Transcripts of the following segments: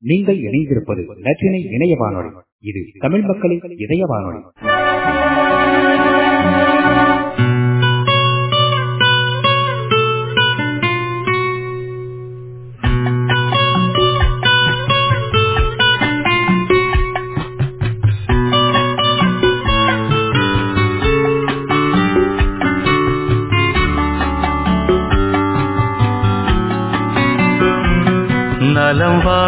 நீங்கள் இணைந்திருப்பது நற்றினை இணைய வானொலி. இது தமிழ் மக்களின் இதய வானொலி. நலம் வா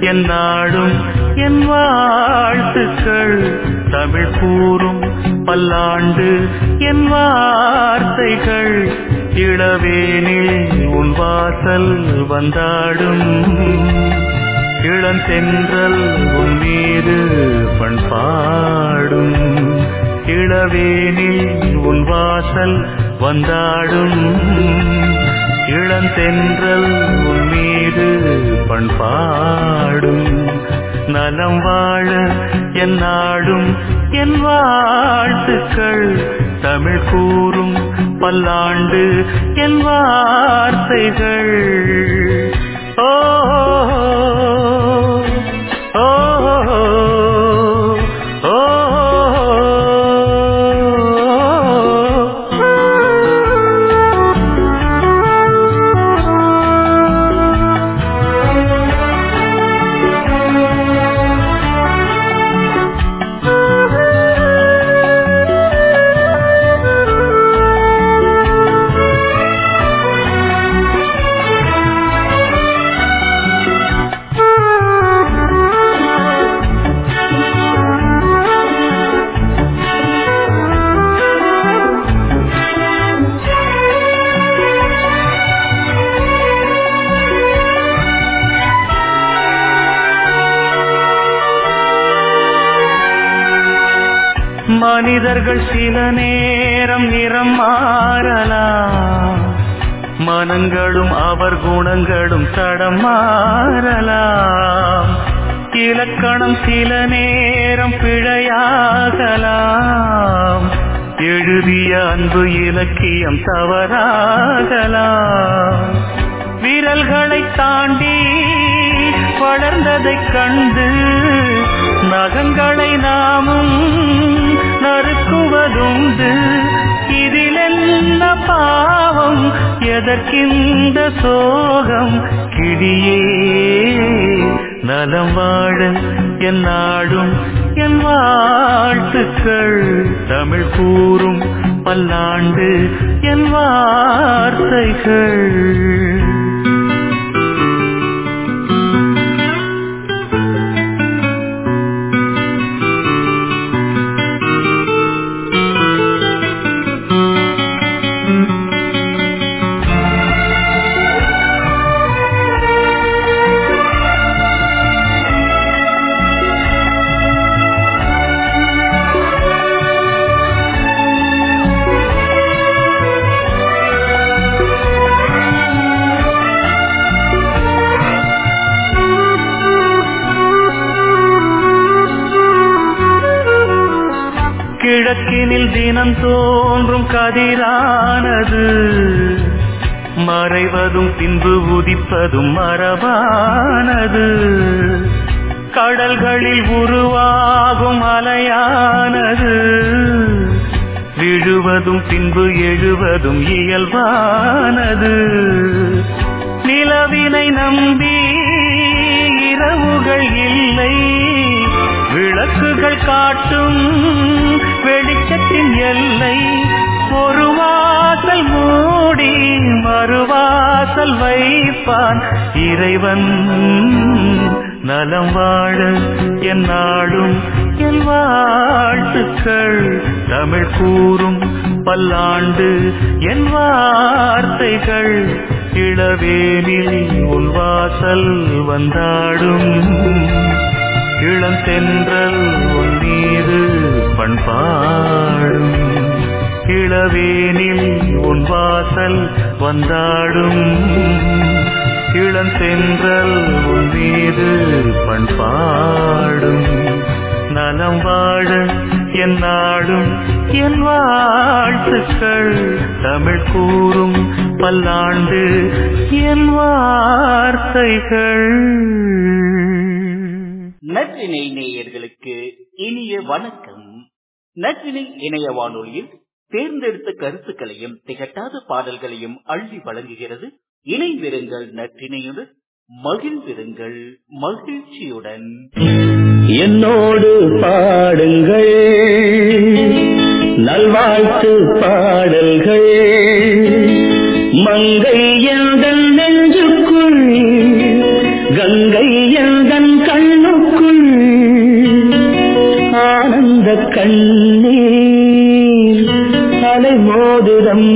என் நாடும் என் வாழ்த்துக்கள். தமிழ் கூறும் பல்லாண்டு என் வார்த்தைகள். இளவேனில் உன் வாசல் வந்தாடும். இளந்தென்றல் உன் மீது பண்பாடும் இளவேனில் உன் வாசல் வந்தாடும். இளந்தென்றல் உன் மீது பண்பாடும் நலம் வாழ என் நாடும் என் வாழ்த்துக்கள். தமிழ் கூறும் பல்லாண்டு என் வார்த்தைகள். மனிதர்கள் சில நேரம் நிறம் மாறலாம். மனங்களும் அவர் குணங்களும் தடம் மாறலாம். இலக்கணம் சில நேரம் பிழையாகலாம். எழுதிய அன்பு இலக்கியம் தவறாகலாம். விரல்களை தாண்டி வளர்ந்ததைக் கண்டு நகங்களை நாமும் நறுக்குவதுண்டு இதில் பாவம்? எதற்கிந்த சோகம்? கிடியே நலம் வாழ என் நாடும் என் வாழ்த்துக்கள். தமிழ் கூறும் பல்லாண்டு என் வார்த்தைகள். நேரம் தோன்றும் கதிரானது. மறைவதும் பின்பு உதிப்பதும் மரபானது. கடல்களில் உருவாகும் அலையானது விழுவதும் பின்பு எழுவதும் இயல்பானது. நிலவினை நம்பி இரவுகள் இல்லை. கண்கள் காட்டும் வெளிச்சத்தின் எல்லை. ஒரு வாசல் மூடி மறுவாசல் வைப்பான். இறைவன் நலம் வாழ என் நாடும் என் வாழ்த்துக்கள். தமிழ் கூறும் பல்லாண்டு என் வார்த்தைகள். இளவேனில் உன் வாசல் வந்தாடும். இளந்தென்றல் உன் மீது பண்பாடும். இளவேனில் உன் வாசல் வந்தாடும். இளந்தென்றல் உன் மீது பண்பாடும். நலம் வாழ என் நாடும் என் வாழ்த்துக்கள் தமிழ் கூறும் பல்லாண்டு என் வார்த்தைகள். நற்றினை நேயர்களுக்கு இனிய வணக்கம். நற்றினை இணைய வானொலியில் தேர்ந்தெடுத்த கருத்துக்களையும் திகட்டாத பாடல்களையும் அள்ளி வழங்குகிறது. இணைந்திருங்கள் நற்றினையுடன் மகிழ்ந்திருங்கள் மகிழ்ச்சியுடன். என்னோடு பாடுங்கள். நல்வாழ்த்து பாடல்கள். மங்கையன் கண்ணீர் அலை மோதிரம்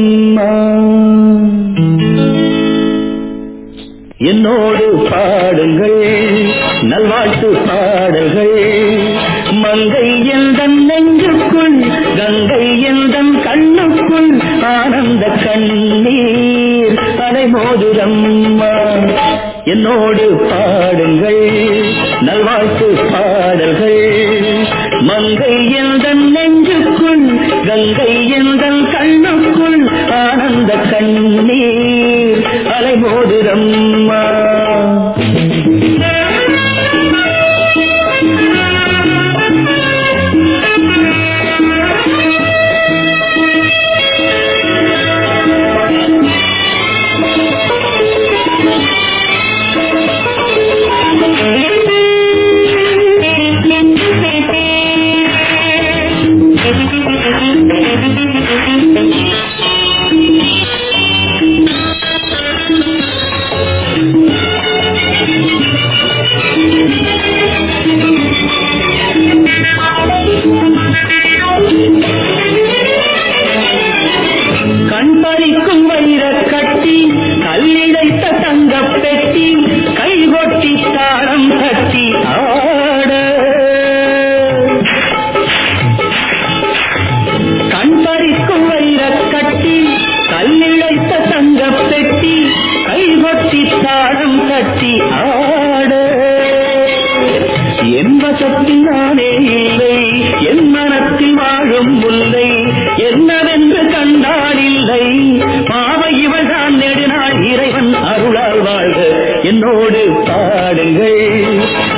நல்லால் வாழ்க. என்னோடு பாடுங்கள்.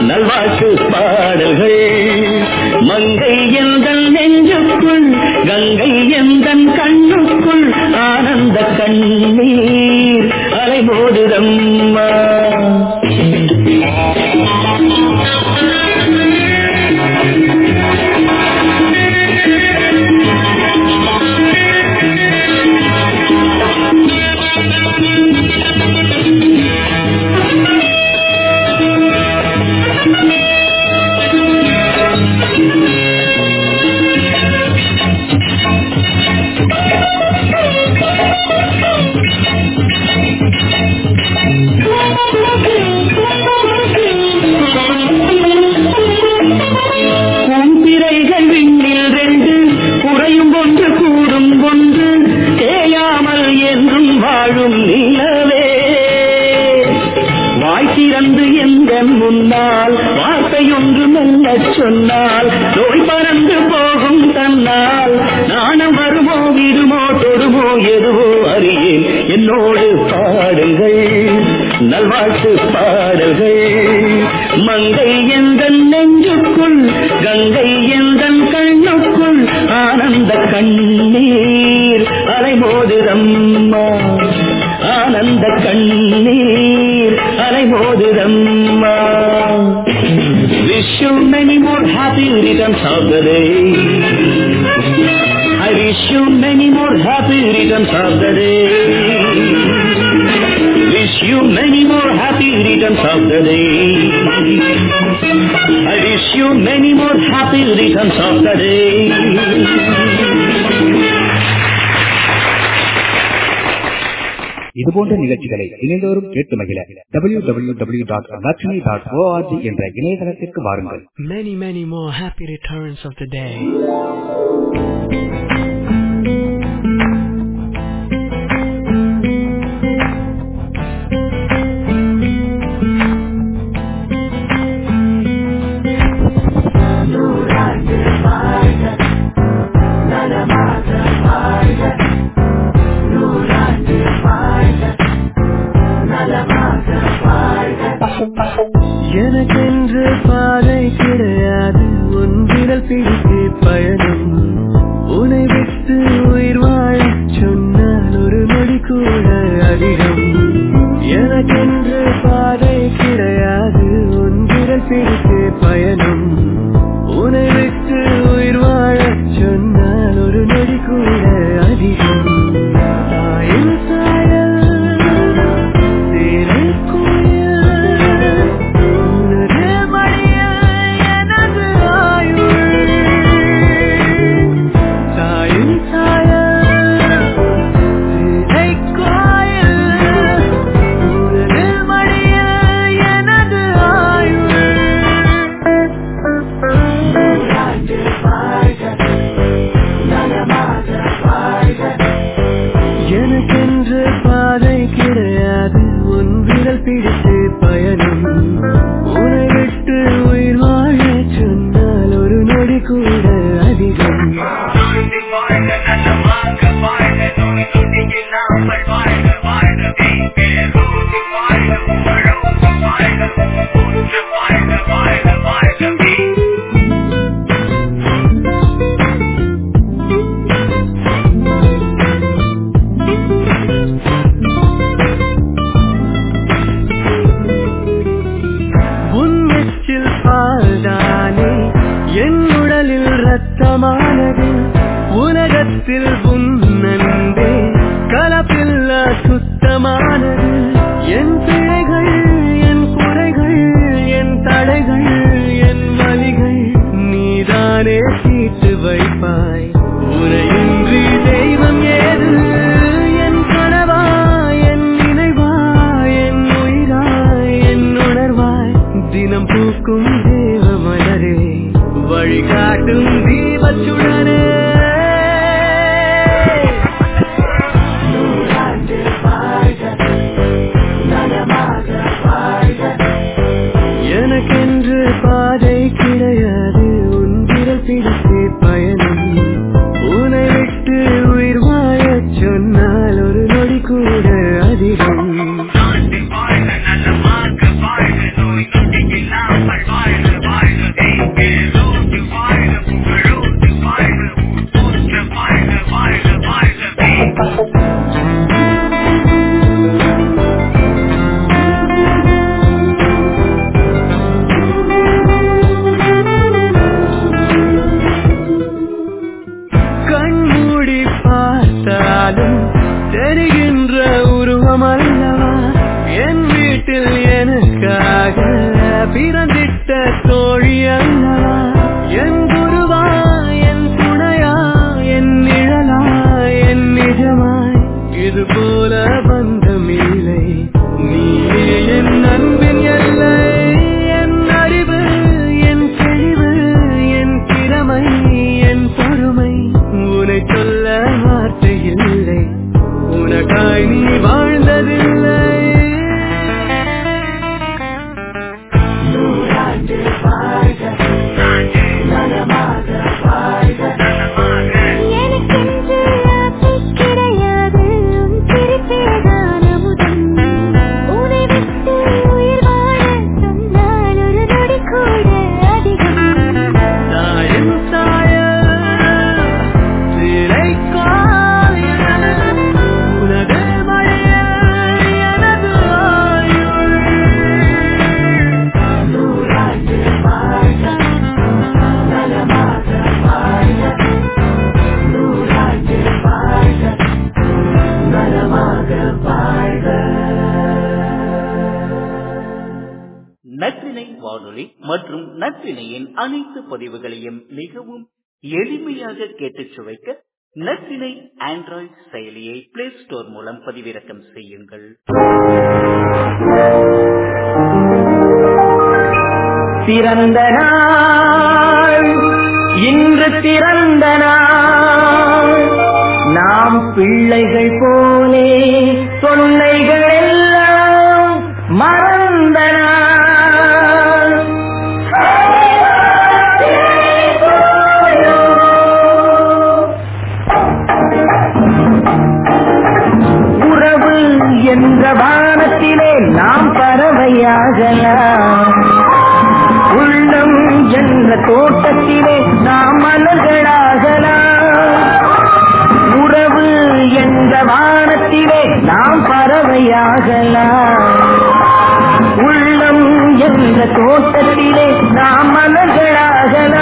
நல்வாழ்த்து பாடல்கள் many more happy returns of the day. இதுபோன்ற நிகழ்ச்சிகளை இணைந்தோறும் கேட்டு மகிழ W W W dot Lakshmi dot O R G என்ற இணையதளத்திற்கு வாருங்கள் many many more happy returns of the day பாறை Damn. Viva Churana. பிறந்திட்ட தோழியல்ல என் குருவா என் துணையா என் நிழலா என் நிஜமாய். இது போல பந்தமில்லை நீயே என் நண்பே நற்றினையின் அனைத்து பதிவுகளையும் மிகவும் எளிமையாக கேட்டுச் சுவைக்க நற்றினை ஆண்ட்ராய்ட் செயலியை பிளே ஸ்டோர் மூலம் பதிவிறக்கம் செய்யுங்கள். திறந்த இன்று திறந்த நாம் பிள்ளைகள் போலே தொல்லைகள் எல்லாம் மற தோட்டத்திலே நாம் மலர்களாகலாம் உறவு என்ற வானத்திலே நாம் பறவையாகலாம். உள்ளம் என்ற தோட்டத்திலே நாம் மலர்களாகலாம்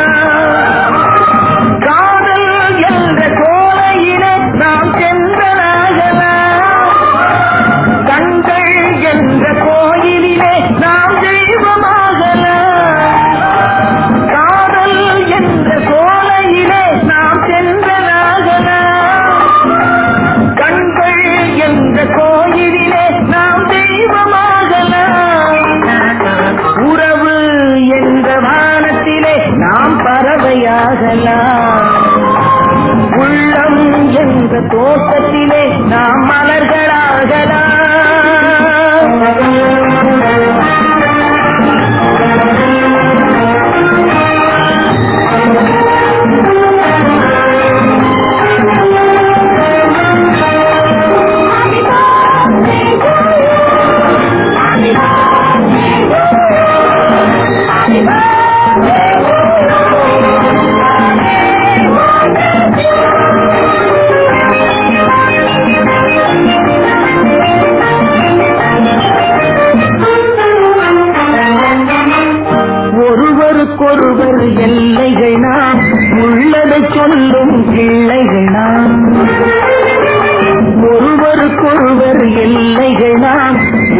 பறவையாகலாம் உள்ளம் என்ற தோட்டத்திலே நாம் மலர்களாகலாம் ஒருவருக்கொருவர் எல்லைகள் நாம் உள்ளதை சொல்லும் பிள்ளைகள் நாம். ஒருவருக்கொருவர் எல்லைகள் நாம்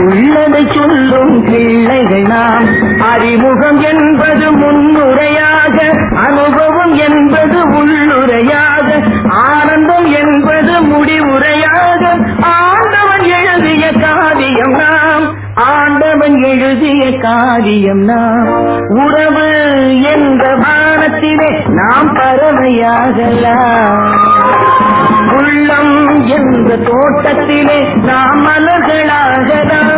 உள்ளதை சொல்லும் பிள்ளைகள் நாம். அறிமுகம் என்பது முன்னுரையாக அனுபவம் என்பது உள்ளுரையாக எழுதிய காரியம் நாம். உறவு என்ற வானத்திலே நாம் பறவையாகலாம் உள்ளம் என்ற தோட்டத்திலே நாம் மலர்களாகலாம்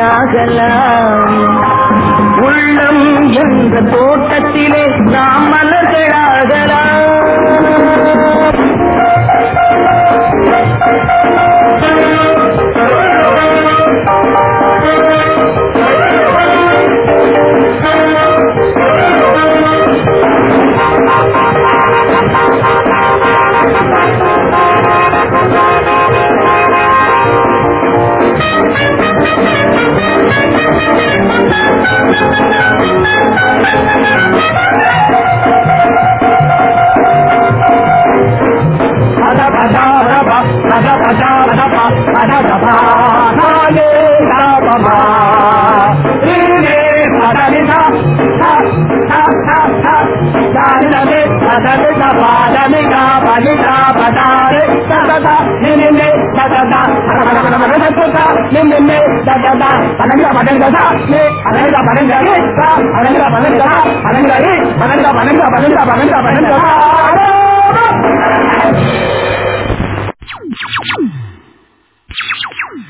பறவையாகலாம் உள்ளம் என்ற தோட்டத்திலே நாம் மலர்களாகலாம்.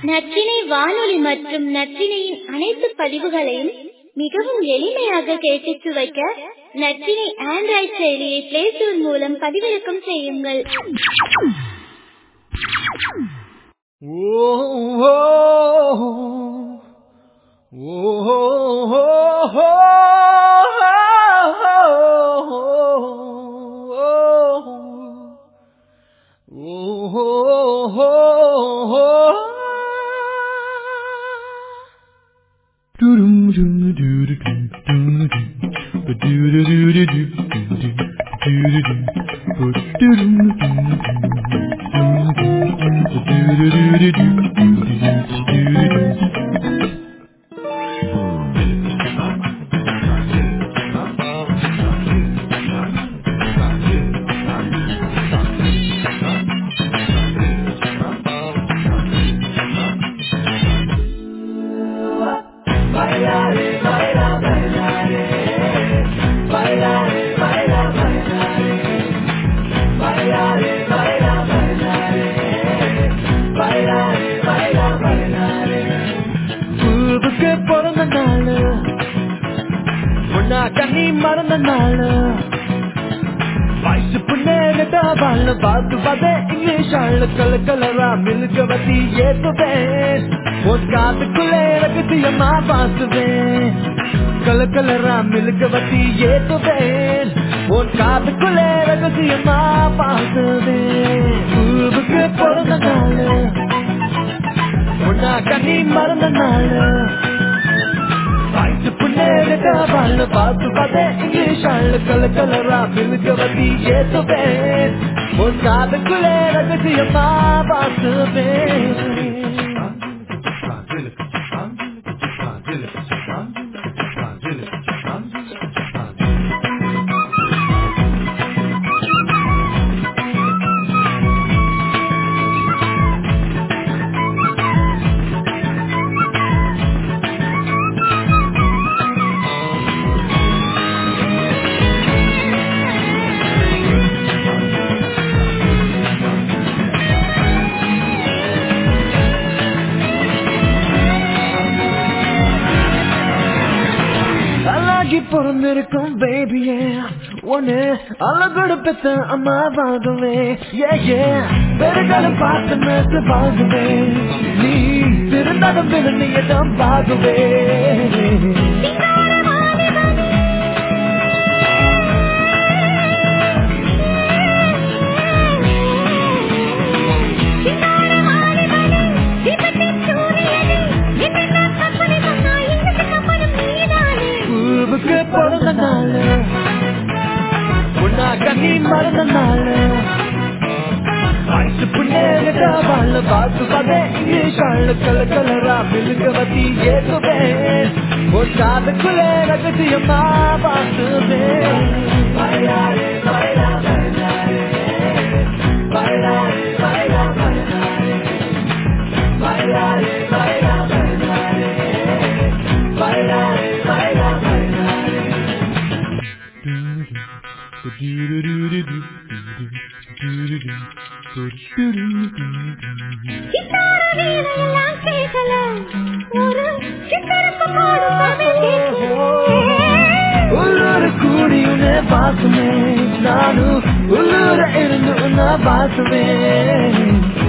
நற்றினை வானொலி மற்றும் நற்றினையின் அனைத்து பதிவுகளையும் மிகவும் எளிமையாக கேட்டுச் சுவைக்க நற்றினை ஆண்ட்ராய்ட் செயலியை பிளே ஸ்டோர் மூலம் பதிவிறக்கம் செய்யுங்கள். do do do do do காதுக்குள்ளே ரகசியமா பார்த்துவேன் பூவுக்கு பிறந்த நாள். உன்னா கண்ணி மறந்த நாள். வயசு பார்த்து பார்த்தே இங்கிலீஷ் ஆளு. கல கலரா மில்க வந்து ஏத்துவேன் உன் காதுக்குள்ளே ரகசியமா பார்த்துவேன் அழகி பிறந்திருக்கும் பேபியே ஒன்னு அழகோடு பெத்த அம்மாவாகவே ஏ ஏ பெருகாலம் பார்த்து மேத்து பாகுவே நீ திருநடம் பிறந்தியதான் பாகுவே பூவுக்கு பிறந்த நாள் நீ கண்ணி மறந்த நாள் வயசு புண்ணேடா வாழ பார்த்து பார்த்தே இங்கிலீஷ் ஆளு கல கலரா காதுக்குள்ளே ரகசியமா பார்த்துவேன் பையாரே பையா பையாரே பையாரே உள்ளூர் நானும் உள்ளூர இருந்து உன்னை பாசுவேன்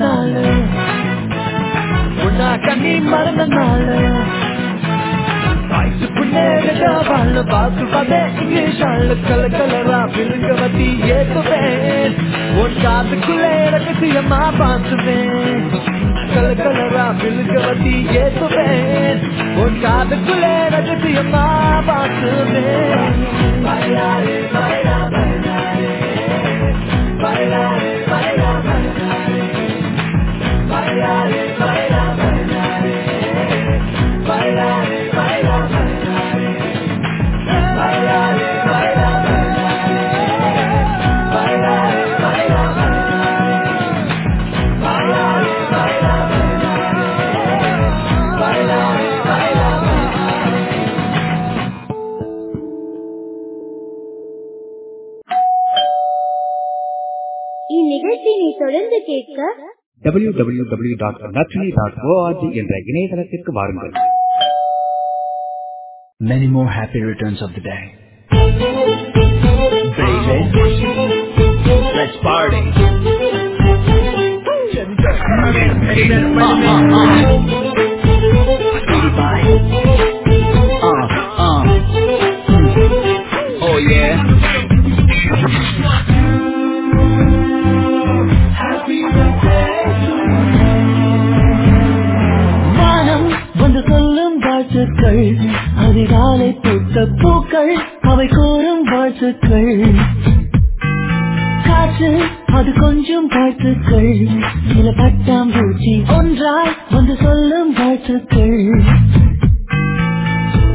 பிறந்த நாள் உன்னா கண்ணி மறந்த நாள் வயசு புண்ணேடா வாழ பார்த்து பார்த்தே இங்கிலீஷ் ஆளு கல கலரா பிறங்க வத்தி ஏத்துவேன் உன் காதுக்குள்ளே ரகசியமா பார்த்துவேன் கல கலரா பிறங்க வத்தி ஏத்துவேன் உன் காதுக்குள்ளே ரகசியமா பார்த்துவேன் பையாரே பையா இந்நிகழ்ச்சியினை தொடர்ந்து கேட்க www.natrani.org என்ற இணையதளத்திற்கு வாருங்கள் Many more happy returns of the day. Baby, let's party. Uh, uh, uh. வாழ்த்துக்கள் அதிகாலை பூத்த பூக்கள் அவை கூறும் வாழ்த்துக்கள். காற்று அது கொஞ்சம் வாழ்த்துக்கள். சில பட்டாம்பூச்சி ஒன்றாய் வந்து சொல்லும் வாழ்த்துக்கள்.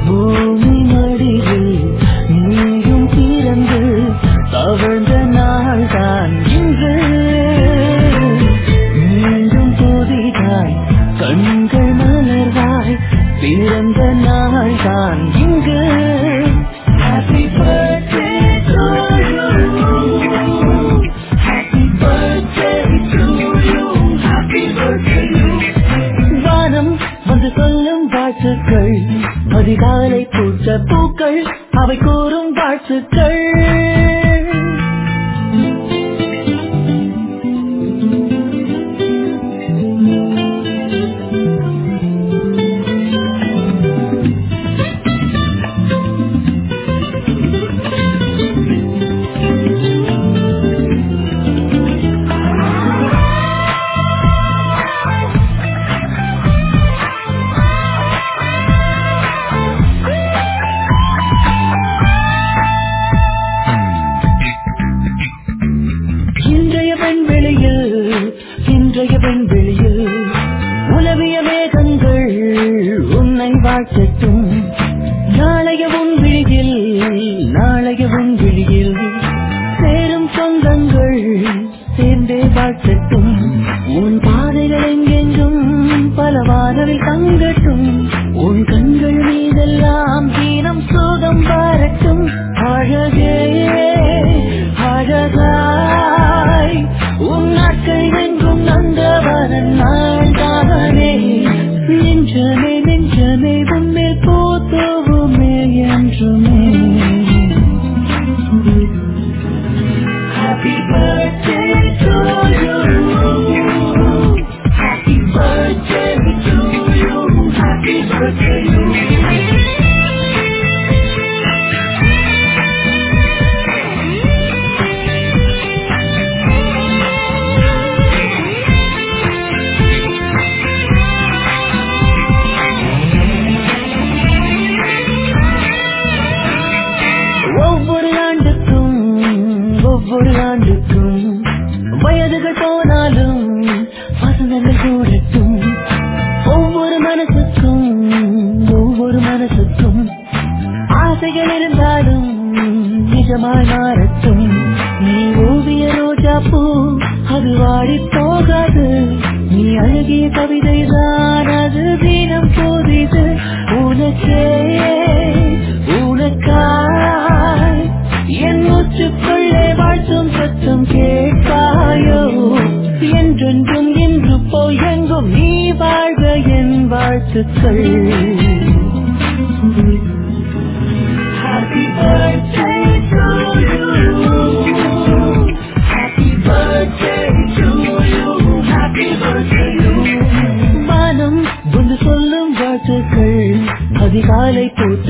பூமி மடியில் நீயும் பிறந்து தவழ்ந்த நாள் இன்று. மீண்டும் புதிதாய் கண்கள் பிறந்த நாள் தான் இன்றைய பெண் வெளியில் உலவிய வேகங்கள் உன்னை வாழ்த்தட்டும்.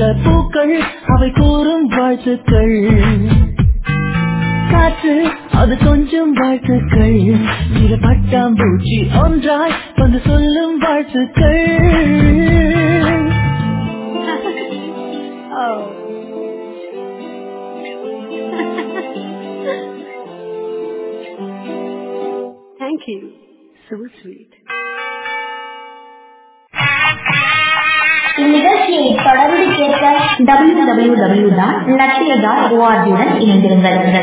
the Dengan.